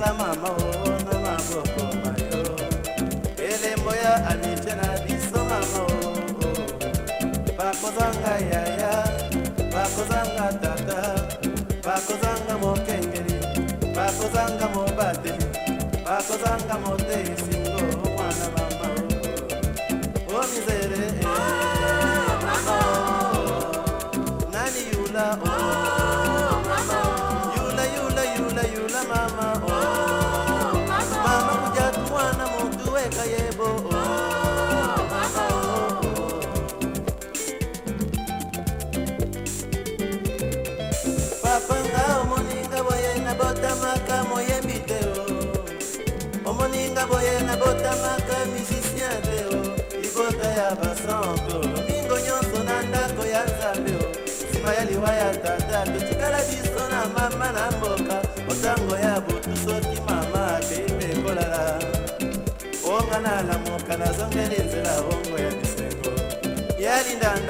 ngala mama o oh, na maboko na yo elembo ya amite na biso mama o oh, oh. bakozanga yaya bakozanga tata bakozanga mokengeli bakozanga mobateli bakozanga motei singo mwana mama o o mizere nani yula o oh. ya totikala biso na mama na mboka motango ya butu soki mama abeyi mekolala onga nalamuka nazongeli nzela ongo ya bisengo yalindanga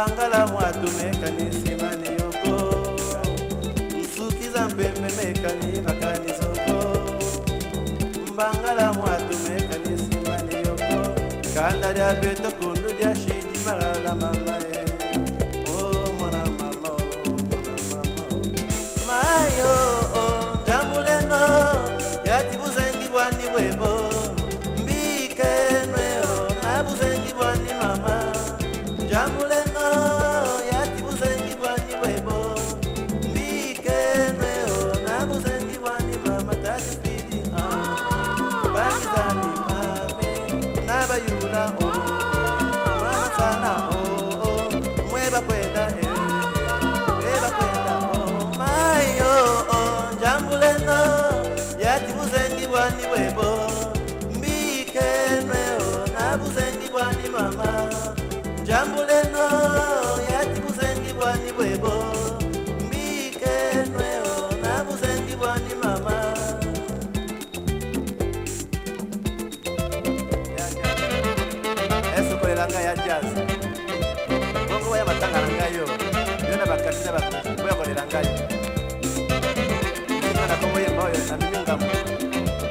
bangalamu atumekani nsima niyoko msukiza mpembe mekani bakani soko mbangalamu atumekani nsima niyoko kanda lya beto kundu lya shidi malala mamae jazz bongo oyo batanga na ngai yo yo na bakanisa boyakolela ngai nga na kongo yemba oyo na mimingamu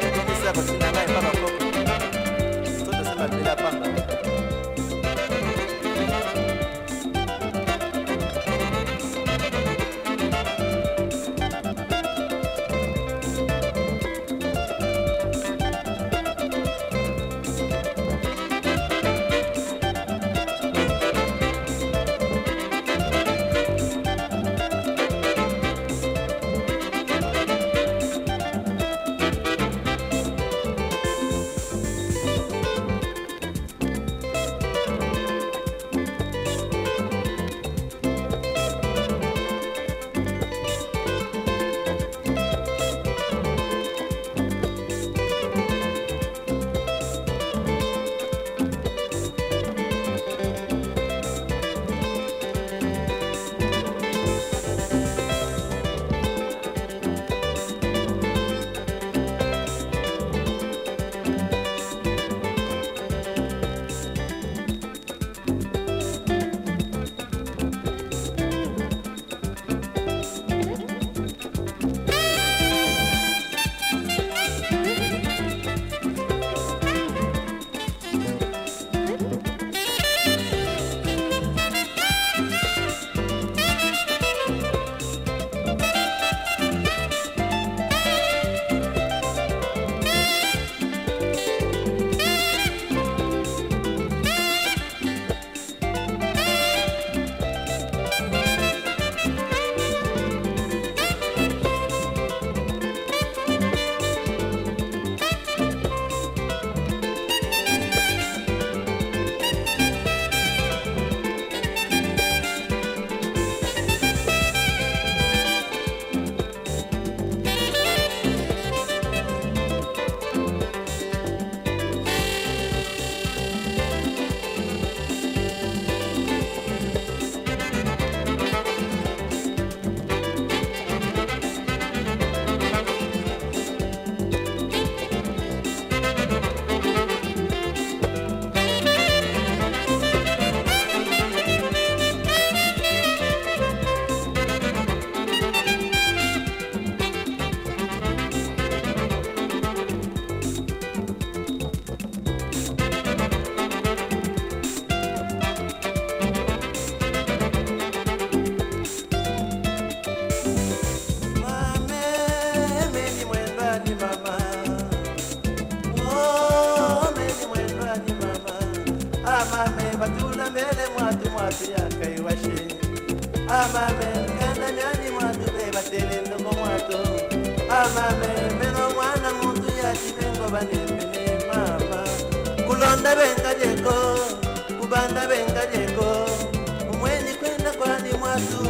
ekokisa kotinda ngai mpaka kai washi ama mwatu be batele ndongo meno mwana muntu ya chipengo banepene mama kulonda bengajeko kubanda bengajeko umweni kwenda kwani mwatu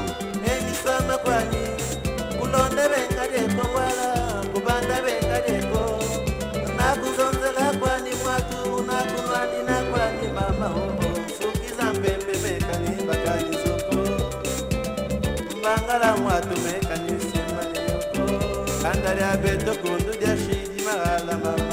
دەریا بێتە کند دەشیدی مەلەمە